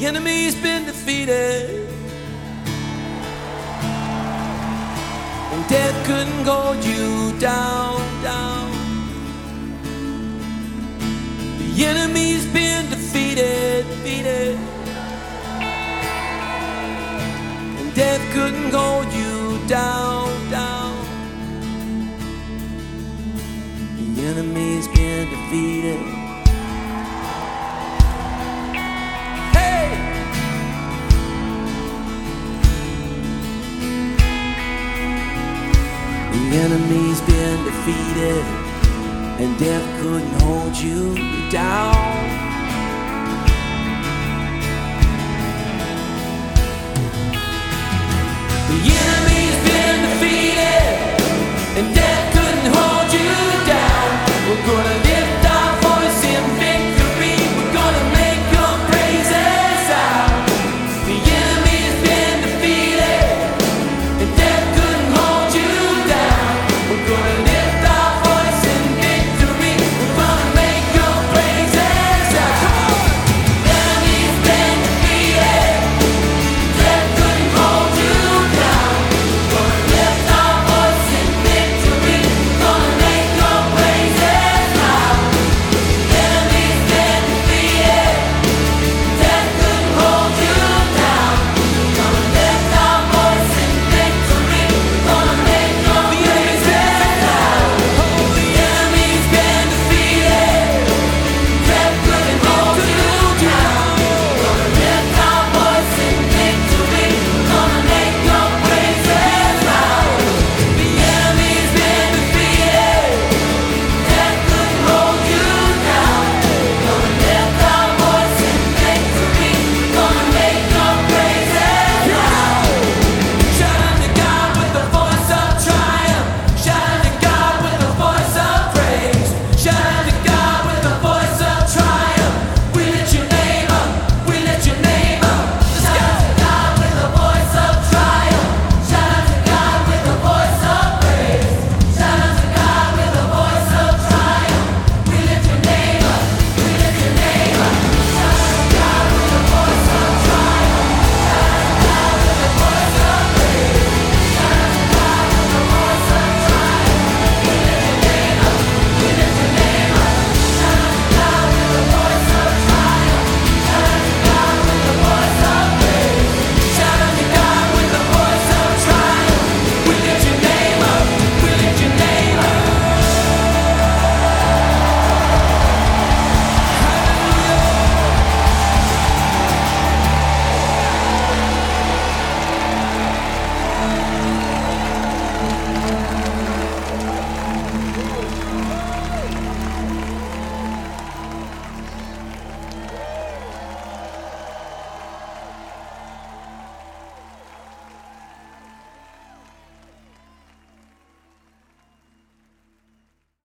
The enemy's been defeated. And death couldn't hold you down, down. The enemy's been defeated, defeated. And death couldn't hold you down, down. The enemy's been defeated. The enemy's been defeated, and death couldn't hold you down.